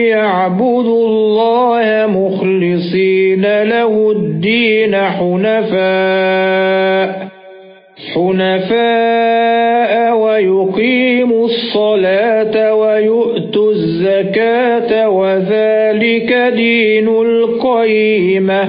ليعبدوا الله مخلصين له الدين حنفاء حنفاء ويقيموا الصلاة ويؤتوا الزكاة وذلك دين القيمة.